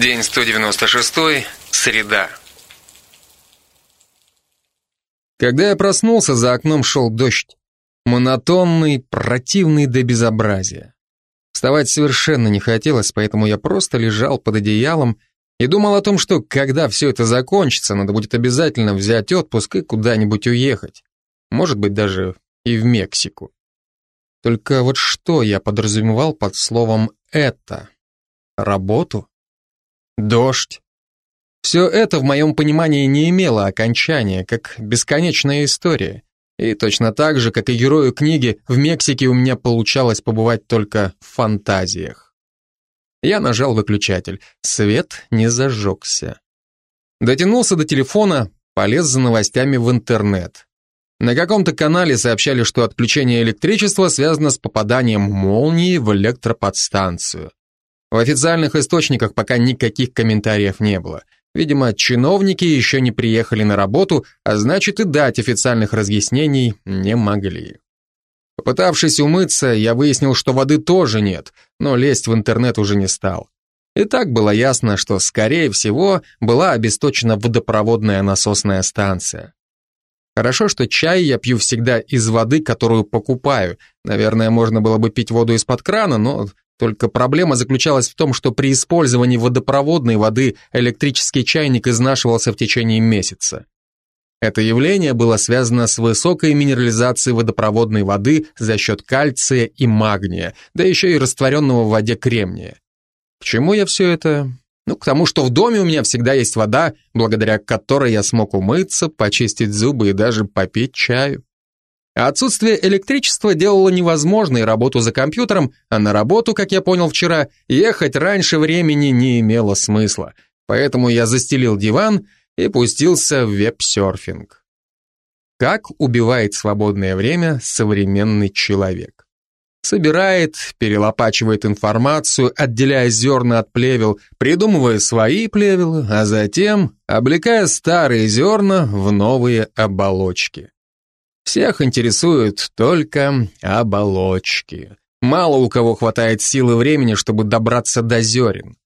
День 196, среда. Когда я проснулся, за окном шел дождь. Монотонный, противный до безобразия. Вставать совершенно не хотелось, поэтому я просто лежал под одеялом и думал о том, что когда все это закончится, надо будет обязательно взять отпуск и куда-нибудь уехать. Может быть, даже и в Мексику. Только вот что я подразумевал под словом «это»? Работу? Дождь. Все это в моем понимании не имело окончания, как бесконечная история. И точно так же, как и герою книги, в Мексике у меня получалось побывать только в фантазиях. Я нажал выключатель. Свет не зажегся. Дотянулся до телефона, полез за новостями в интернет. На каком-то канале сообщали, что отключение электричества связано с попаданием молнии в электроподстанцию. В официальных источниках пока никаких комментариев не было. Видимо, чиновники еще не приехали на работу, а значит и дать официальных разъяснений не могли. Попытавшись умыться, я выяснил, что воды тоже нет, но лезть в интернет уже не стал. И так было ясно, что, скорее всего, была обесточена водопроводная насосная станция. Хорошо, что чай я пью всегда из воды, которую покупаю. Наверное, можно было бы пить воду из-под крана, но только проблема заключалась в том, что при использовании водопроводной воды электрический чайник изнашивался в течение месяца. Это явление было связано с высокой минерализацией водопроводной воды за счет кальция и магния, да еще и растворенного в воде кремния. К чему я все это? Ну, к тому, что в доме у меня всегда есть вода, благодаря которой я смог умыться, почистить зубы и даже попить чаю. Отсутствие электричества делало невозможной работу за компьютером, а на работу, как я понял вчера, ехать раньше времени не имело смысла. Поэтому я застелил диван и пустился в веб-серфинг. Как убивает свободное время современный человек? Собирает, перелопачивает информацию, отделяя зерна от плевел, придумывая свои плевелы, а затем облекая старые зерна в новые оболочки. Всех интересуют только оболочки. Мало у кого хватает силы времени, чтобы добраться до зерен.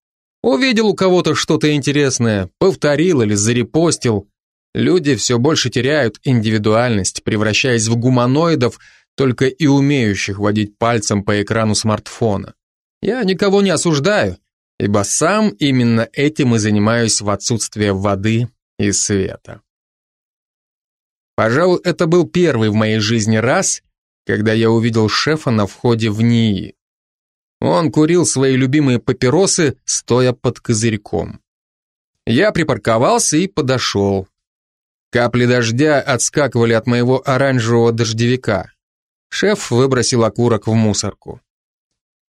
Увидел у кого-то что-то интересное, повторил или зарепостил. Люди все больше теряют индивидуальность, превращаясь в гуманоидов, только и умеющих водить пальцем по экрану смартфона. Я никого не осуждаю, ибо сам именно этим и занимаюсь в отсутствие воды и света. Пожалуй, это был первый в моей жизни раз, когда я увидел шефа на входе в НИИ. Он курил свои любимые папиросы, стоя под козырьком. Я припарковался и подошел. Капли дождя отскакивали от моего оранжевого дождевика. Шеф выбросил окурок в мусорку.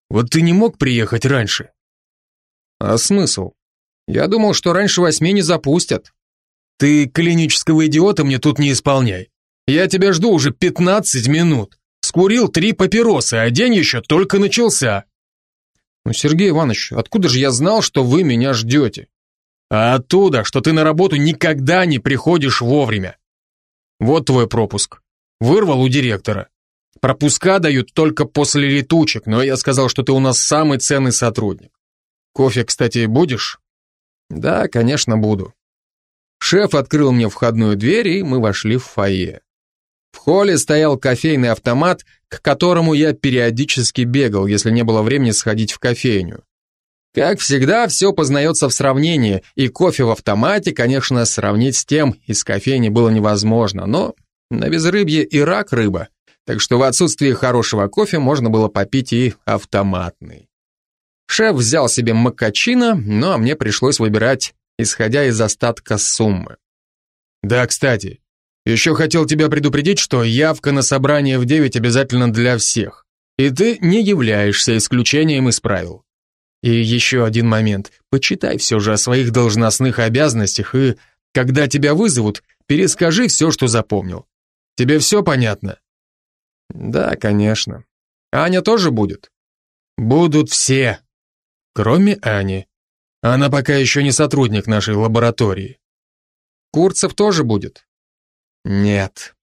«Вот ты не мог приехать раньше?» «А смысл? Я думал, что раньше восьми не запустят». Ты клинического идиота мне тут не исполняй. Я тебя жду уже 15 минут. Скурил три папиросы, а день еще только начался. Ну, Сергей Иванович, откуда же я знал, что вы меня ждете? А оттуда, что ты на работу никогда не приходишь вовремя. Вот твой пропуск. Вырвал у директора. Пропуска дают только после летучек, но я сказал, что ты у нас самый ценный сотрудник. Кофе, кстати, будешь? Да, конечно, буду. Шеф открыл мне входную дверь, и мы вошли в фойе. В холле стоял кофейный автомат, к которому я периодически бегал, если не было времени сходить в кофейню. Как всегда, все познается в сравнении, и кофе в автомате, конечно, сравнить с тем из кофейни было невозможно, но на безрыбье и рак рыба, так что в отсутствии хорошего кофе можно было попить и автоматный. Шеф взял себе макачино, ну а мне пришлось выбирать исходя из остатка суммы. Да, кстати, еще хотел тебя предупредить, что явка на собрание в 9 обязательно для всех, и ты не являешься исключением из правил. И еще один момент, почитай все же о своих должностных обязанностях и, когда тебя вызовут, перескажи все, что запомнил. Тебе все понятно? Да, конечно. Аня тоже будет? Будут все, кроме Ани. Она пока еще не сотрудник нашей лаборатории. Курцев тоже будет? Нет.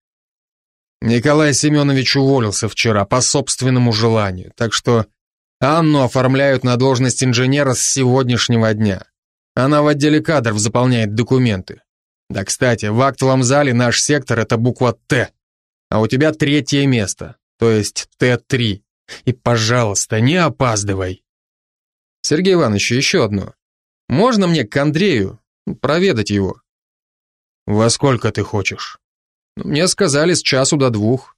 Николай Семенович уволился вчера по собственному желанию, так что Анну оформляют на должность инженера с сегодняшнего дня. Она в отделе кадров заполняет документы. Да, кстати, в актовом зале наш сектор — это буква «Т», а у тебя третье место, то есть Т3. И, пожалуйста, не опаздывай. Сергей Иванович, еще одно. Можно мне к Андрею проведать его? Во сколько ты хочешь? Ну, мне сказали с часу до двух.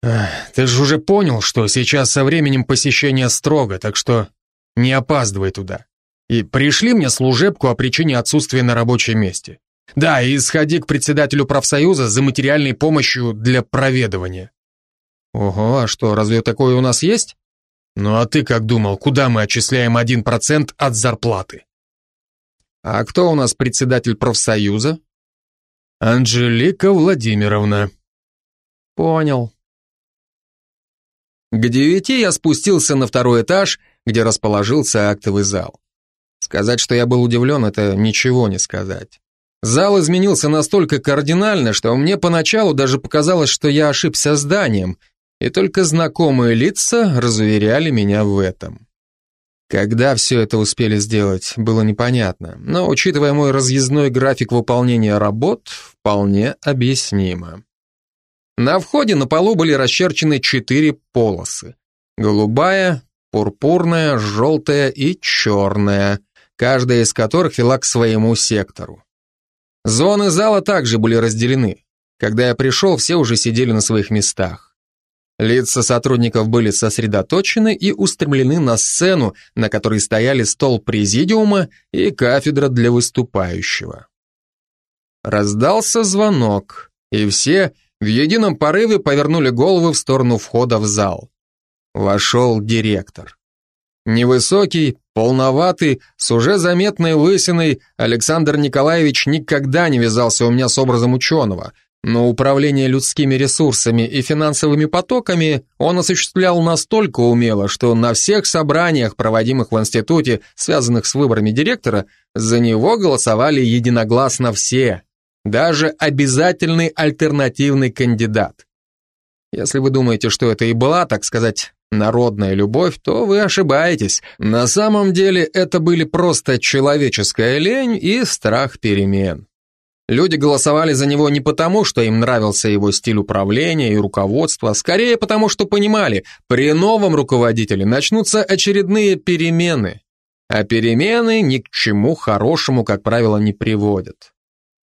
Ты же уже понял, что сейчас со временем посещения строго, так что не опаздывай туда. И пришли мне служебку о причине отсутствия на рабочем месте. Да, и сходи к председателю профсоюза за материальной помощью для проведывания. Ого, а что, разве такое у нас есть? Ну а ты как думал, куда мы отчисляем 1% от зарплаты? А кто у нас председатель профсоюза? Анжелика Владимировна. Понял. К девяти я спустился на второй этаж, где расположился актовый зал. Сказать, что я был удивлен, это ничего не сказать. Зал изменился настолько кардинально, что мне поначалу даже показалось, что я ошибся зданием, и только знакомые лица разуверяли меня в этом. Когда все это успели сделать, было непонятно, но, учитывая мой разъездной график выполнения работ, вполне объяснимо. На входе на полу были расчерчены четыре полосы. Голубая, пурпурная, желтая и черная, каждая из которых вела к своему сектору. Зоны зала также были разделены. Когда я пришел, все уже сидели на своих местах. Лица сотрудников были сосредоточены и устремлены на сцену, на которой стояли стол президиума и кафедра для выступающего. Раздался звонок, и все в едином порыве повернули головы в сторону входа в зал. Вошел директор. Невысокий, полноватый, с уже заметной лысиной, Александр Николаевич никогда не вязался у меня с образом ученого, но управление людскими ресурсами и финансовыми потоками он осуществлял настолько умело, что на всех собраниях, проводимых в институте, связанных с выборами директора, за него голосовали единогласно все, даже обязательный альтернативный кандидат. Если вы думаете, что это и была, так сказать, народная любовь, то вы ошибаетесь. На самом деле это были просто человеческая лень и страх перемен. Люди голосовали за него не потому, что им нравился его стиль управления и руководства, а скорее потому, что понимали, при новом руководителе начнутся очередные перемены. А перемены ни к чему хорошему, как правило, не приводят.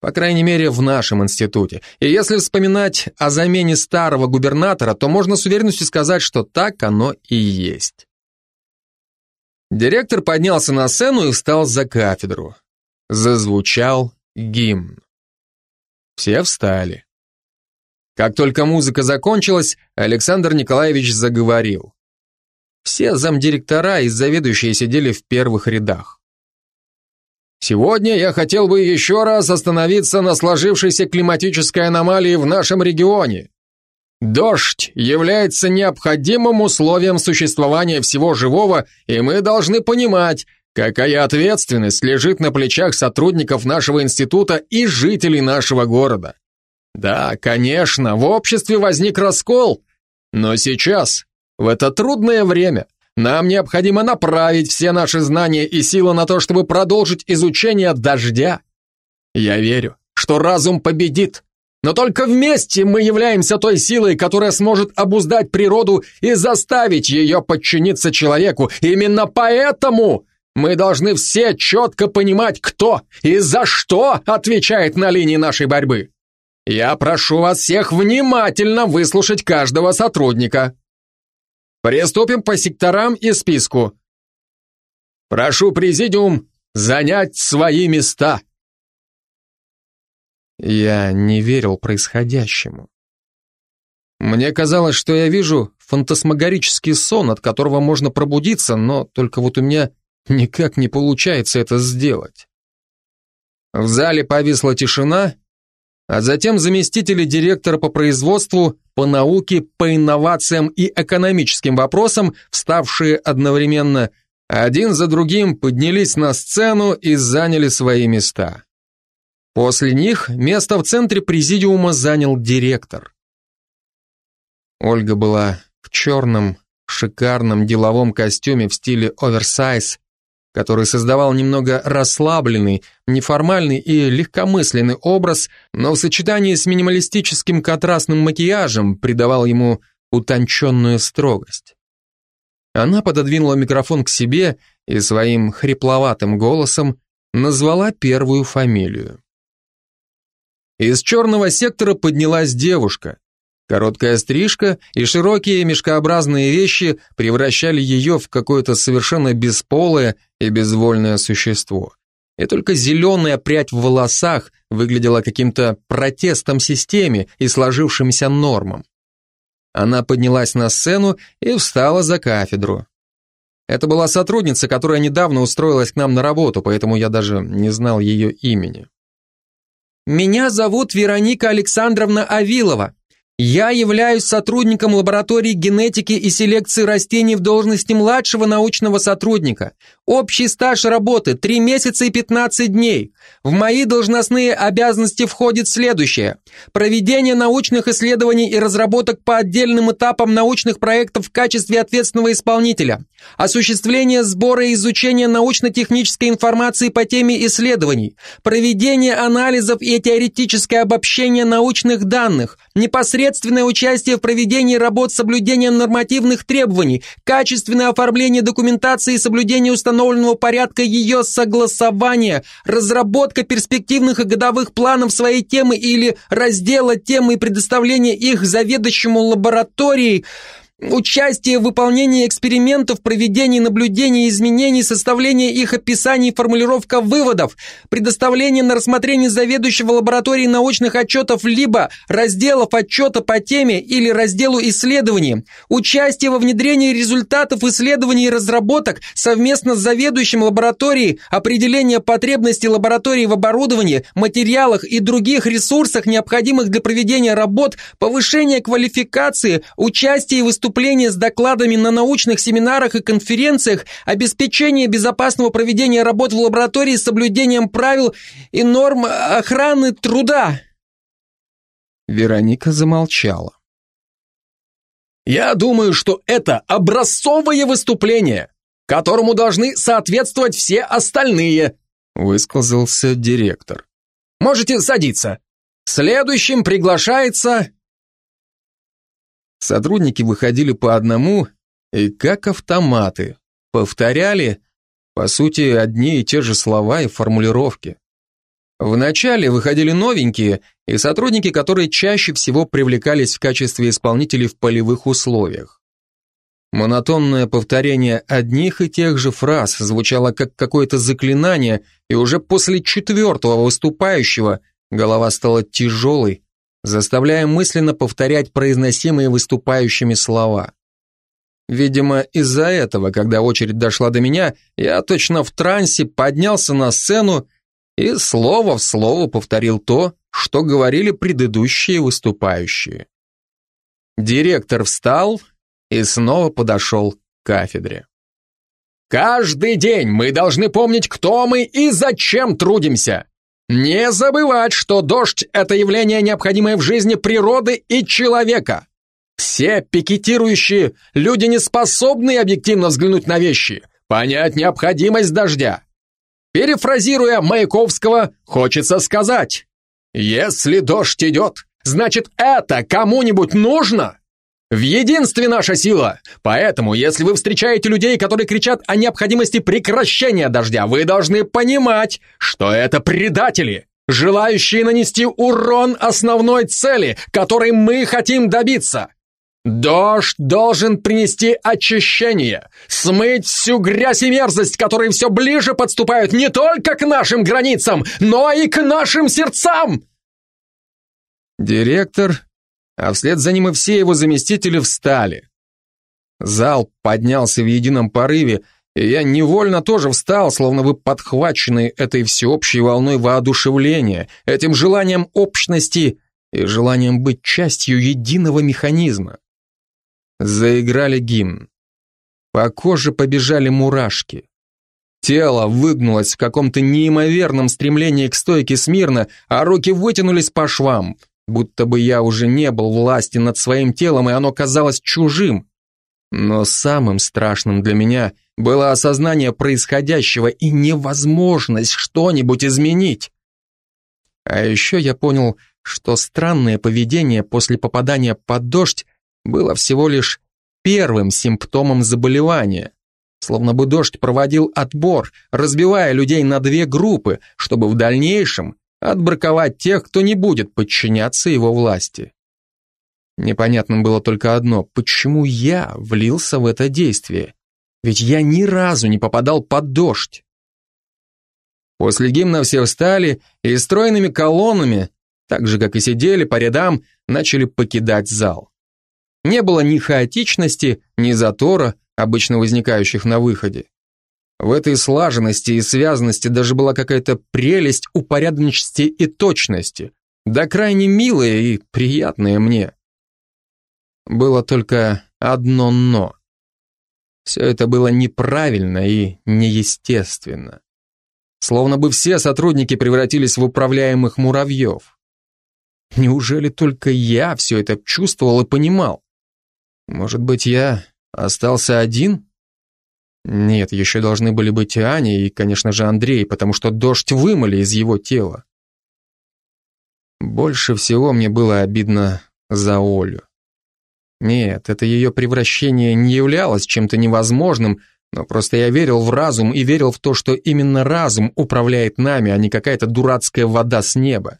По крайней мере, в нашем институте. И если вспоминать о замене старого губернатора, то можно с уверенностью сказать, что так оно и есть. Директор поднялся на сцену и встал за кафедру. Зазвучал гимн. Все встали. Как только музыка закончилась, Александр Николаевич заговорил. Все замдиректора и заведующие сидели в первых рядах. Сегодня я хотел бы еще раз остановиться на сложившейся климатической аномалии в нашем регионе. Дождь является необходимым условием существования всего живого, и мы должны понимать, какая ответственность лежит на плечах сотрудников нашего института и жителей нашего города. Да, конечно, в обществе возник раскол, но сейчас, в это трудное время, нам необходимо направить все наши знания и силы на то, чтобы продолжить изучение дождя. Я верю, что разум победит, но только вместе мы являемся той силой, которая сможет обуздать природу и заставить ее подчиниться человеку. Именно поэтому мы должны все четко понимать, кто и за что отвечает на линии нашей борьбы. Я прошу вас всех внимательно выслушать каждого сотрудника. Приступим по секторам и списку. Прошу президиум занять свои места. Я не верил происходящему. Мне казалось, что я вижу фантасмагорический сон, от которого можно пробудиться, но только вот у меня никак не получается это сделать. В зале повисла тишина, а затем заместители директора по производству, по науке, по инновациям и экономическим вопросам, вставшие одновременно, один за другим поднялись на сцену и заняли свои места. После них место в центре президиума занял директор. Ольга была в черном, шикарном деловом костюме в стиле оверсайз который создавал немного расслабленный, неформальный и легкомысленный образ, но в сочетании с минималистическим контрастным макияжем придавал ему утонченную строгость. Она пододвинула микрофон к себе и своим хрипловатым голосом назвала первую фамилию. Из черного сектора поднялась девушка. Короткая стрижка и широкие мешкообразные вещи превращали ее в какое-то совершенно бесполое и безвольное существо. И только зеленая прядь в волосах выглядела каким-то протестом системе и сложившимся нормам. Она поднялась на сцену и встала за кафедру. Это была сотрудница, которая недавно устроилась к нам на работу, поэтому я даже не знал ее имени. «Меня зовут Вероника Александровна Авилова. Я являюсь сотрудником лаборатории генетики и селекции растений в должности младшего научного сотрудника. Общий стаж работы 3 месяца и 15 дней. В мои должностные обязанности входит следующее. Проведение научных исследований и разработок по отдельным этапам научных проектов в качестве ответственного исполнителя. Осуществление сбора и изучения научно-технической информации по теме исследований. Проведение анализов и теоретическое обобщение научных данных. Непосредственно непосредственное участие в проведении работ с соблюдением нормативных требований, качественное оформление документации и соблюдение установленного порядка ее согласования, разработка перспективных и годовых планов своей темы или раздела темы и предоставление их заведующему лабораторией – Участие в выполнении экспериментов, проведении наблюдений, изменений, составление их описаний и формулировка выводов, предоставление на рассмотрение заведующего лабораторией научных отчетов либо разделов отчета по теме или разделу исследований, участие во внедрении результатов исследований и разработок совместно с заведующим лабораторией, определение потребностей лаборатории в оборудовании, материалах и других ресурсах, необходимых для проведения работ, повышение квалификации, участие выступлении выступления с докладами на научных семинарах и конференциях, обеспечение безопасного проведения работ в лаборатории с соблюдением правил и норм охраны труда. Вероника замолчала. Я думаю, что это образцовое выступление, которому должны соответствовать все остальные, высказался директор. Можете садиться. Следующим приглашается Сотрудники выходили по одному и как автоматы, повторяли, по сути, одни и те же слова и формулировки. Вначале выходили новенькие и сотрудники, которые чаще всего привлекались в качестве исполнителей в полевых условиях. Монотонное повторение одних и тех же фраз звучало как какое-то заклинание, и уже после четвертого выступающего голова стала тяжелой, заставляя мысленно повторять произносимые выступающими слова. Видимо, из-за этого, когда очередь дошла до меня, я точно в трансе поднялся на сцену и слово в слово повторил то, что говорили предыдущие выступающие. Директор встал и снова подошел к кафедре. «Каждый день мы должны помнить, кто мы и зачем трудимся. Не забывать, что дождь – это явление, необходимое в жизни природы и человека. Все пикетирующие люди не способны объективно взглянуть на вещи, понять необходимость дождя. Перефразируя Маяковского, хочется сказать, если дождь идет, значит это кому-нибудь нужно? В единстве наша сила. Поэтому, если вы встречаете людей, которые кричат о необходимости прекращения дождя, вы должны понимать, что это предатели, желающие нанести урон основной цели, которой мы хотим добиться. Дождь должен принести очищение, смыть всю грязь и мерзость, которые все ближе подступают не только к нашим границам, но и к нашим сердцам. Директор а вслед за ним и все его заместители встали. Зал поднялся в едином порыве, и я невольно тоже встал, словно бы подхваченный этой всеобщей волной воодушевления, этим желанием общности и желанием быть частью единого механизма. Заиграли гимн. По коже побежали мурашки. Тело выгнулось в каком-то неимоверном стремлении к стойке смирно, а руки вытянулись по швам будто бы я уже не был власти над своим телом, и оно казалось чужим. Но самым страшным для меня было осознание происходящего и невозможность что-нибудь изменить. А еще я понял, что странное поведение после попадания под дождь было всего лишь первым симптомом заболевания. Словно бы дождь проводил отбор, разбивая людей на две группы, чтобы в дальнейшем отбраковать тех, кто не будет подчиняться его власти. Непонятным было только одно, почему я влился в это действие? Ведь я ни разу не попадал под дождь. После гимна все встали и стройными колоннами, так же, как и сидели по рядам, начали покидать зал. Не было ни хаотичности, ни затора, обычно возникающих на выходе. В этой слаженности и связанности даже была какая-то прелесть упорядоченности и точности, да крайне милая и приятная мне. Было только одно «но». Все это было неправильно и неестественно. Словно бы все сотрудники превратились в управляемых муравьев. Неужели только я все это чувствовал и понимал? Может быть, я остался один? Нет, еще должны были быть и Аня, и, конечно же, Андрей, потому что дождь вымыли из его тела. Больше всего мне было обидно за Олю. Нет, это ее превращение не являлось чем-то невозможным, но просто я верил в разум и верил в то, что именно разум управляет нами, а не какая-то дурацкая вода с неба.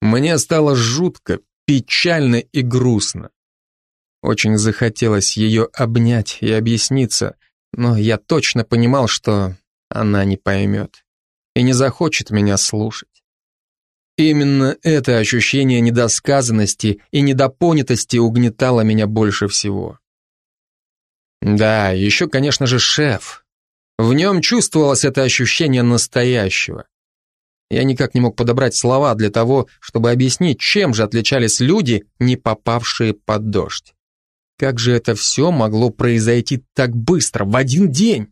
Мне стало жутко, печально и грустно. Очень захотелось ее обнять и объясниться, но я точно понимал, что она не поймет и не захочет меня слушать. Именно это ощущение недосказанности и недопонятости угнетало меня больше всего. Да, еще, конечно же, шеф. В нем чувствовалось это ощущение настоящего. Я никак не мог подобрать слова для того, чтобы объяснить, чем же отличались люди, не попавшие под дождь. Как же это все могло произойти так быстро, в один день?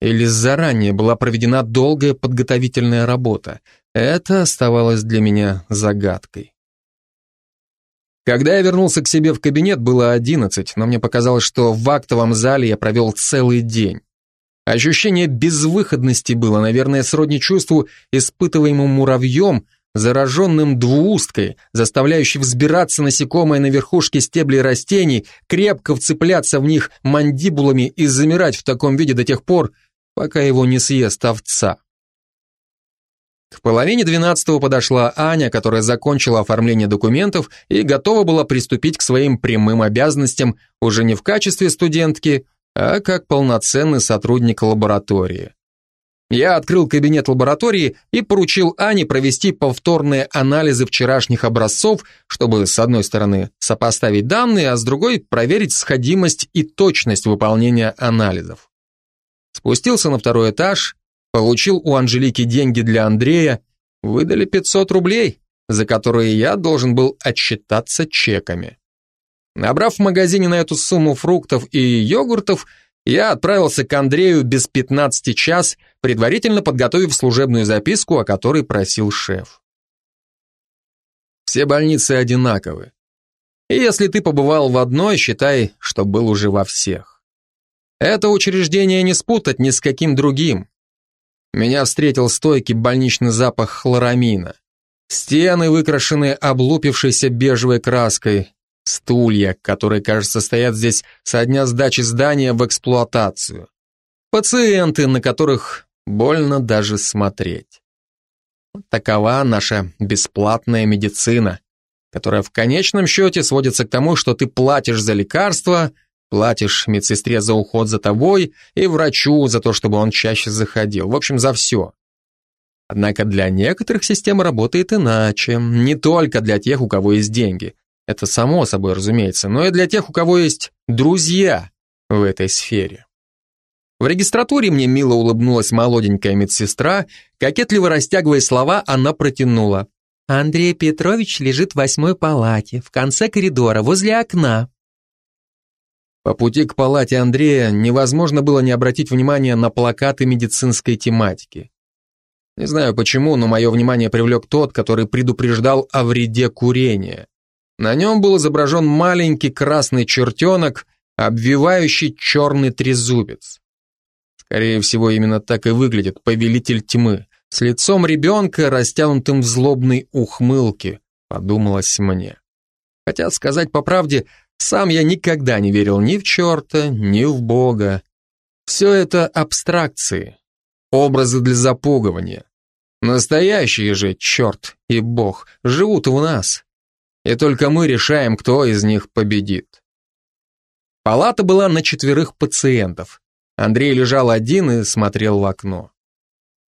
Или заранее была проведена долгая подготовительная работа? Это оставалось для меня загадкой. Когда я вернулся к себе в кабинет, было одиннадцать, но мне показалось, что в актовом зале я провел целый день. Ощущение безвыходности было, наверное, сродни чувству, испытываемому муравьем, зараженным двуусткой, заставляющей взбираться насекомое на верхушке стеблей растений, крепко вцепляться в них мандибулами и замирать в таком виде до тех пор, пока его не съест овца. К половине двенадцатого подошла Аня, которая закончила оформление документов и готова была приступить к своим прямым обязанностям уже не в качестве студентки, а как полноценный сотрудник лаборатории. Я открыл кабинет лаборатории и поручил Ане провести повторные анализы вчерашних образцов, чтобы с одной стороны сопоставить данные, а с другой проверить сходимость и точность выполнения анализов. Спустился на второй этаж, Получил у Анжелики деньги для Андрея, выдали 500 рублей, за которые я должен был отчитаться чеками. Набрав в магазине на эту сумму фруктов и йогуртов, я отправился к Андрею без 15 час, предварительно подготовив служебную записку, о которой просил шеф. Все больницы одинаковы. И если ты побывал в одной, считай, что был уже во всех. Это учреждение не спутать ни с каким другим. Меня встретил стойкий больничный запах хлорамина. Стены, выкрашенные облупившейся бежевой краской, стулья, которые, кажется, стоят здесь со дня сдачи здания в эксплуатацию. Пациенты, на которых больно даже смотреть. Такова наша бесплатная медицина, которая в конечном счете сводится к тому, что ты платишь за лекарства, Платишь медсестре за уход за тобой и врачу за то, чтобы он чаще заходил. В общем, за все. Однако для некоторых система работает иначе. Не только для тех, у кого есть деньги. Это само собой разумеется, но и для тех, у кого есть друзья в этой сфере. В регистратуре мне мило улыбнулась молоденькая медсестра, кокетливо растягивая слова, она протянула. «Андрей Петрович лежит в восьмой палате, в конце коридора, возле окна. По пути к палате Андрея невозможно было не обратить внимания на плакаты медицинской тематики. Не знаю почему, но мое внимание привлек тот, который предупреждал о вреде курения. На нем был изображен маленький красный чертенок, обвивающий черный трезубец. Скорее всего, именно так и выглядит повелитель тьмы, с лицом ребенка, растянутым в злобной ухмылке, подумалось мне. Хотя, сказать по правде, сам я никогда не верил ни в черта, ни в Бога. Все это абстракции, образы для запугивания. Настоящие же черт и Бог живут у нас. И только мы решаем, кто из них победит. Палата была на четверых пациентов. Андрей лежал один и смотрел в окно.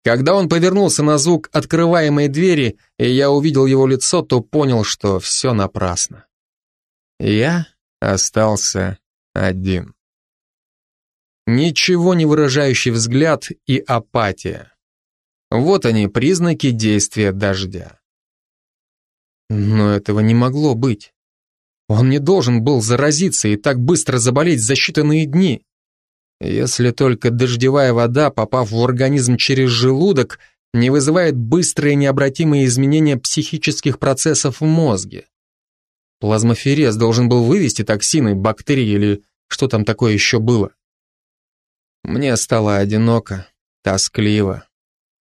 Когда он повернулся на звук открываемой двери, и я увидел его лицо, то понял, что все напрасно. Я остался один. Ничего не выражающий взгляд и апатия. Вот они, признаки действия дождя. Но этого не могло быть. Он не должен был заразиться и так быстро заболеть за считанные дни. Если только дождевая вода, попав в организм через желудок, не вызывает быстрые необратимые изменения психических процессов в мозге. Плазмоферез должен был вывести токсины, бактерии или что там такое еще было. Мне стало одиноко, тоскливо.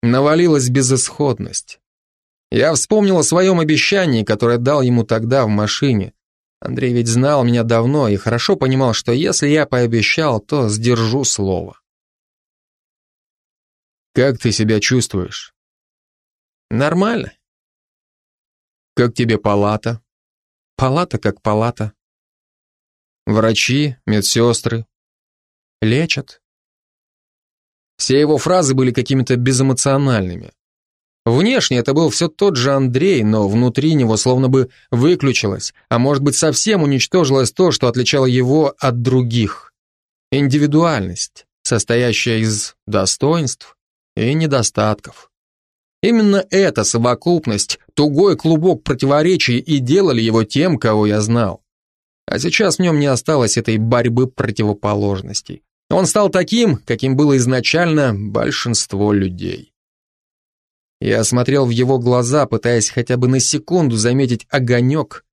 Навалилась безысходность. Я вспомнил о своем обещании, которое дал ему тогда в машине. Андрей ведь знал меня давно и хорошо понимал, что если я пообещал, то сдержу слово. Как ты себя чувствуешь? Нормально. Как тебе палата? Палата как палата. Врачи, медсестры. Лечат. Все его фразы были какими-то безэмоциональными. Внешне это был все тот же Андрей, но внутри него словно бы выключилось, а может быть совсем уничтожилось то, что отличало его от других. Индивидуальность, состоящая из достоинств и недостатков. Именно эта совокупность, тугой клубок противоречий и делали его тем, кого я знал. А сейчас в нем не осталось этой борьбы противоположностей. Он стал таким, каким было изначально большинство людей. Я смотрел в его глаза, пытаясь хотя бы на секунду заметить огонек,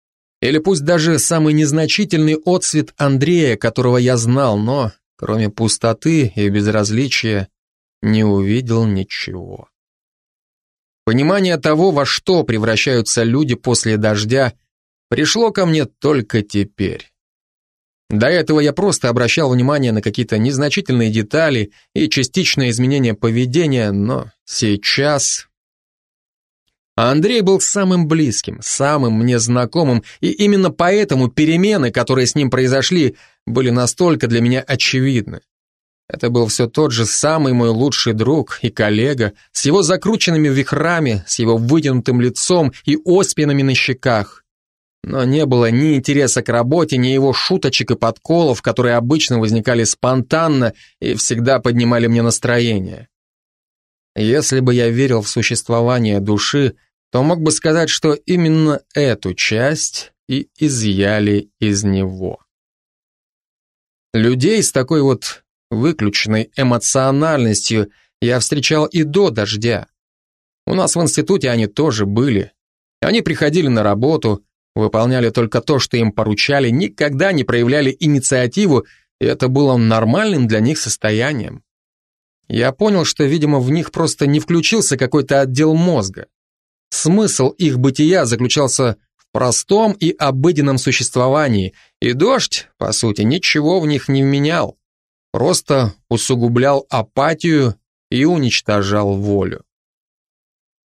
или пусть даже самый незначительный отсвет Андрея, которого я знал, но, кроме пустоты и безразличия, не увидел ничего. Понимание того, во что превращаются люди после дождя, пришло ко мне только теперь. До этого я просто обращал внимание на какие-то незначительные детали и частичное изменение поведения, но сейчас а Андрей был самым близким, самым мне знакомым, и именно поэтому перемены, которые с ним произошли, были настолько для меня очевидны. Это был все тот же самый мой лучший друг и коллега, с его закрученными вихрами, с его вытянутым лицом и оспинами на щеках. Но не было ни интереса к работе, ни его шуточек и подколов, которые обычно возникали спонтанно и всегда поднимали мне настроение. Если бы я верил в существование души, то мог бы сказать, что именно эту часть и изъяли из него. Людей с такой вот выключенной эмоциональностью я встречал и до дождя. У нас в институте они тоже были. Они приходили на работу, выполняли только то, что им поручали, никогда не проявляли инициативу, и это было нормальным для них состоянием. Я понял, что, видимо, в них просто не включился какой-то отдел мозга. Смысл их бытия заключался в простом и обыденном существовании, и дождь, по сути, ничего в них не менял, просто усугублял апатию и уничтожал волю.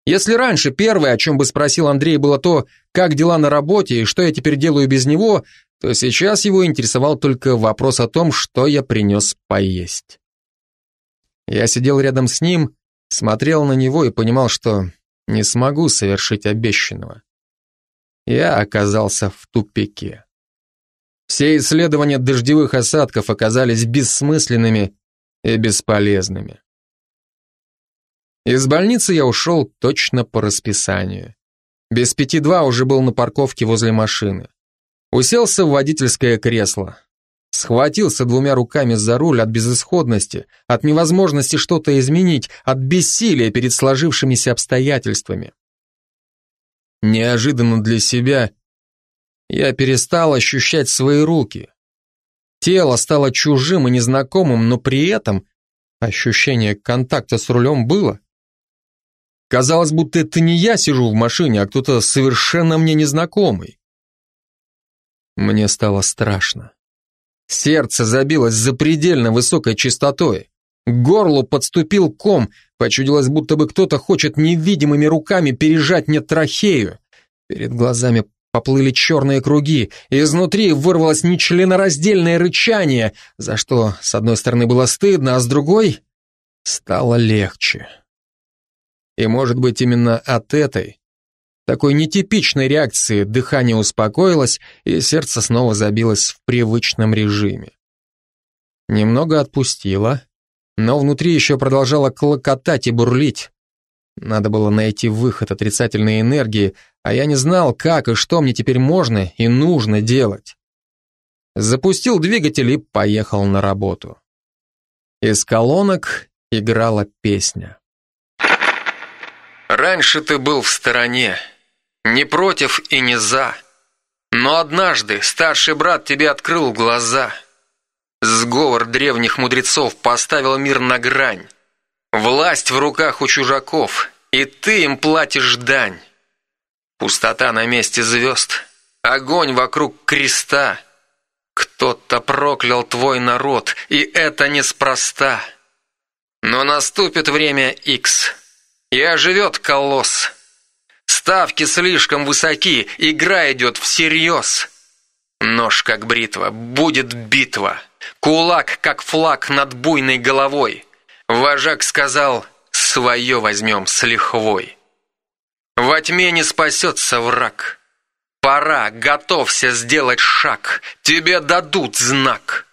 Если раньше первое, о чем бы спросил Андрей, было то, как дела на работе и что я теперь делаю без него, то сейчас его интересовал только вопрос о том, что я принес поесть. Я сидел рядом с ним, смотрел на него и понимал, что не смогу совершить обещанного. Я оказался в тупике. Все исследования дождевых осадков оказались бессмысленными и бесполезными. Из больницы я ушел точно по расписанию. Без пяти два уже был на парковке возле машины. Уселся в водительское кресло. Схватился двумя руками за руль от безысходности, от невозможности что-то изменить, от бессилия перед сложившимися обстоятельствами. Неожиданно для себя я перестал ощущать свои руки. Тело стало чужим и незнакомым, но при этом ощущение контакта с рулем было. Казалось, будто это не я сижу в машине, а кто-то совершенно мне незнакомый. Мне стало страшно. Сердце забилось запредельно высокой частотой. К горлу подступил ком, почудилось, будто бы кто-то хочет невидимыми руками пережать мне трахею. Перед глазами поплыли черные круги, и изнутри вырвалось нечленораздельное рычание, за что, с одной стороны, было стыдно, а с другой стало легче. И, может быть, именно от этой, такой нетипичной реакции дыхание успокоилось, и сердце снова забилось в привычном режиме. Немного отпустило, но внутри еще продолжало клокотать и бурлить. Надо было найти выход отрицательной энергии, а я не знал, как и что мне теперь можно и нужно делать. Запустил двигатель и поехал на работу. Из колонок играла песня. Раньше ты был в стороне, не против и не за. Но однажды старший брат тебе открыл глаза. Сговор древних мудрецов поставил мир на грань. Власть в руках у чужаков, и ты им платишь дань. Пустота на месте звезд, огонь вокруг креста. Кто-то проклял твой народ, и это неспроста. Но наступит время Икс. И оживет колосс. Ставки слишком высоки, игра идет всерьез. Нож как бритва, будет битва. Кулак как флаг над буйной головой. Вожак сказал, свое возьмем с лихвой. Во тьме не спасется враг. Пора, готовься сделать шаг, тебе дадут знак.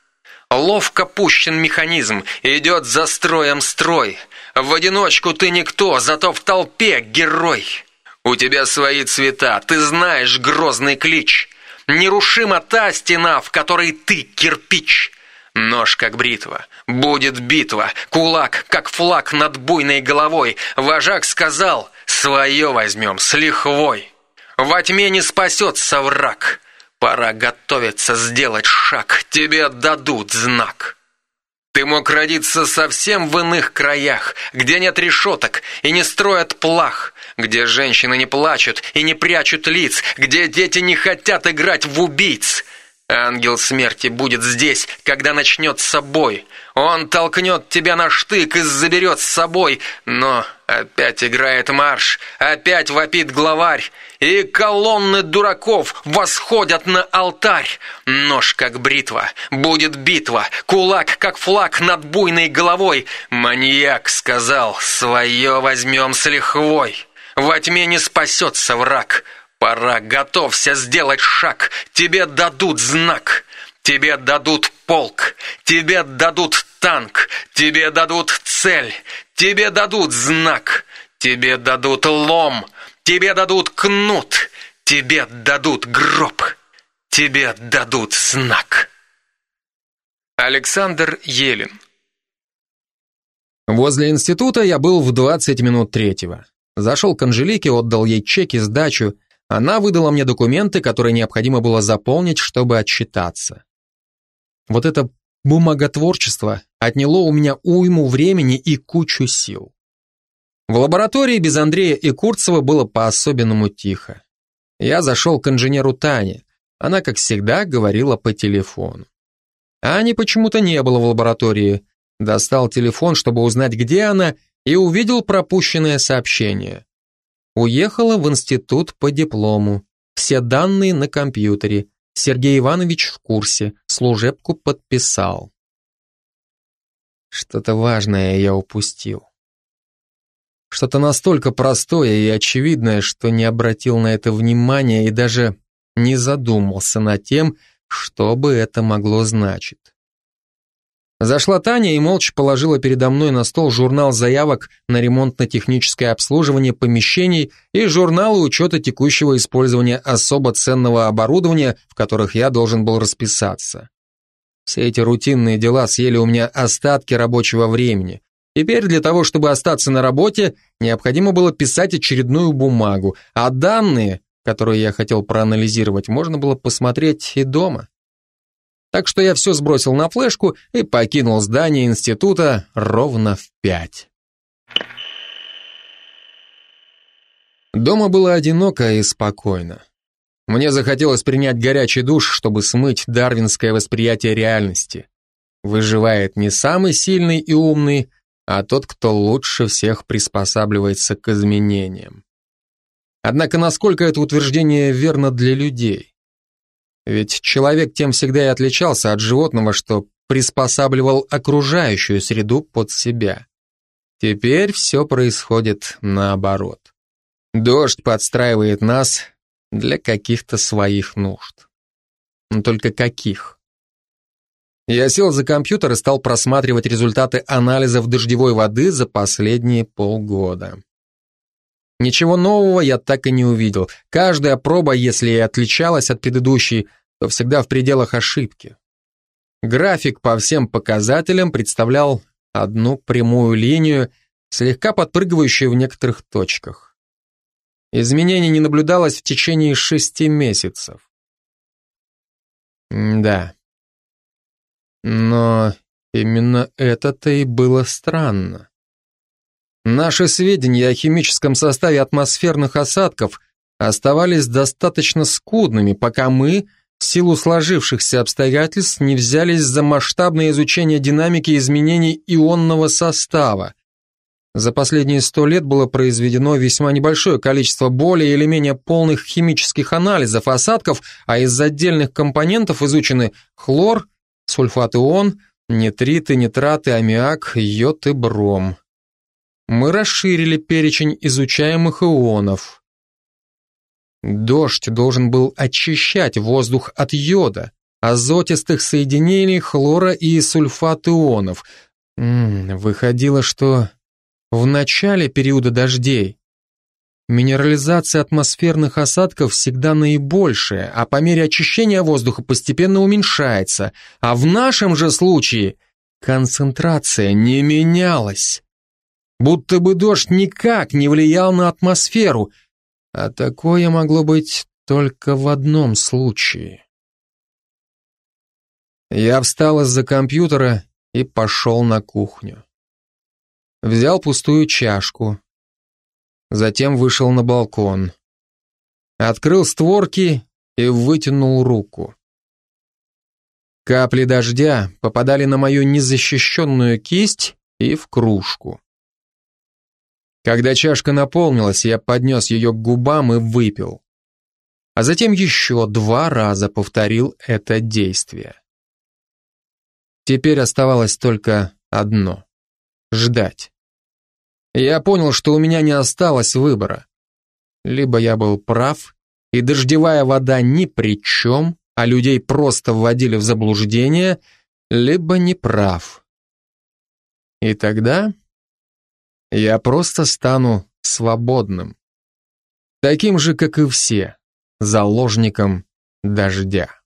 Ловко пущен механизм, идет за строем строй. В одиночку ты никто, зато в толпе герой. У тебя свои цвета, ты знаешь грозный клич. Нерушима та стена, в которой ты кирпич. Нож как бритва, будет битва, кулак как флаг над буйной головой. Вожак сказал, свое возьмем с лихвой. Во тьме не спасется враг. Пора готовиться сделать шаг, тебе дадут знак. Ты мог родиться совсем в иных краях, где нет решеток и не строят плах, где женщины не плачут и не прячут лиц, где дети не хотят играть в убийц. Ангел смерти будет здесь, когда начнется бой. Он толкнет тебя на штык и заберет с собой, но опять играет марш, опять вопит главарь, и колонны дураков восходят на алтарь. Нож как бритва, будет битва, кулак как флаг над буйной головой. Маньяк сказал, свое возьмем с лихвой. Во тьме не спасется враг. Пора, готовься сделать шаг, тебе дадут знак. Тебе дадут полк, тебе дадут танк, тебе дадут цель, тебе дадут знак, тебе дадут лом, Тебе дадут кнут, тебе дадут гроб, тебе дадут знак. Александр Елин Возле института я был в 20 минут третьего. Зашел к Анжелике, отдал ей чеки, сдачу. Она выдала мне документы, которые необходимо было заполнить, чтобы отчитаться. Вот это бумаготворчество отняло у меня уйму времени и кучу сил. В лаборатории без Андрея и Курцева было по-особенному тихо. Я зашел к инженеру Тане. Она, как всегда, говорила по телефону. Ани почему-то не было в лаборатории. Достал телефон, чтобы узнать, где она, и увидел пропущенное сообщение. Уехала в институт по диплому. Все данные на компьютере. Сергей Иванович в курсе. Служебку подписал. Что-то важное я упустил. Что-то настолько простое и очевидное, что не обратил на это внимания и даже не задумался над тем, что бы это могло значить. Зашла Таня и молча положила передо мной на стол журнал заявок на ремонтно-техническое обслуживание помещений и журналы учета текущего использования особо ценного оборудования, в которых я должен был расписаться. Все эти рутинные дела съели у меня остатки рабочего времени, Теперь для того, чтобы остаться на работе, необходимо было писать очередную бумагу, а данные, которые я хотел проанализировать, можно было посмотреть и дома. Так что я все сбросил на флешку и покинул здание института ровно в пять. Дома было одиноко и спокойно. Мне захотелось принять горячий душ, чтобы смыть дарвинское восприятие реальности. Выживает не самый сильный и умный, а тот, кто лучше всех приспосабливается к изменениям. Однако насколько это утверждение верно для людей? Ведь человек тем всегда и отличался от животного, что приспосабливал окружающую среду под себя. Теперь все происходит наоборот. Дождь подстраивает нас для каких-то своих нужд. Но только каких? Я сел за компьютер и стал просматривать результаты анализов дождевой воды за последние полгода. Ничего нового я так и не увидел. Каждая проба, если и отличалась от предыдущей, то всегда в пределах ошибки. График по всем показателям представлял одну прямую линию, слегка подпрыгивающую в некоторых точках. Изменений не наблюдалось в течение шести месяцев. М да. Но именно это-то и было странно. Наши сведения о химическом составе атмосферных осадков оставались достаточно скудными, пока мы, в силу сложившихся обстоятельств, не взялись за масштабное изучение динамики изменений ионного состава. За последние сто лет было произведено весьма небольшое количество более или менее полных химических анализов осадков, а из отдельных компонентов изучены хлор, сульфат ион, нитриты, нитраты, аммиак, йод и бром мы расширили перечень изучаемых ионов. Дождь должен был очищать воздух от йода, азотистых соединений хлора и сульфат ионов. М -м, выходило, что в начале периода дождей минерализация атмосферных осадков всегда наибольшая, а по мере очищения воздуха постепенно уменьшается, а в нашем же случае концентрация не менялась будто бы дождь никак не влиял на атмосферу, а такое могло быть только в одном случае. Я встал из-за компьютера и пошел на кухню. Взял пустую чашку, затем вышел на балкон, открыл створки и вытянул руку. Капли дождя попадали на мою незащищенную кисть и в кружку. Когда чашка наполнилась, я поднес ее к губам и выпил. А затем еще два раза повторил это действие. Теперь оставалось только одно — ждать. Я понял, что у меня не осталось выбора. Либо я был прав, и дождевая вода ни при чем, а людей просто вводили в заблуждение, либо не прав. И тогда я просто стану свободным. Таким же, как и все, заложником дождя.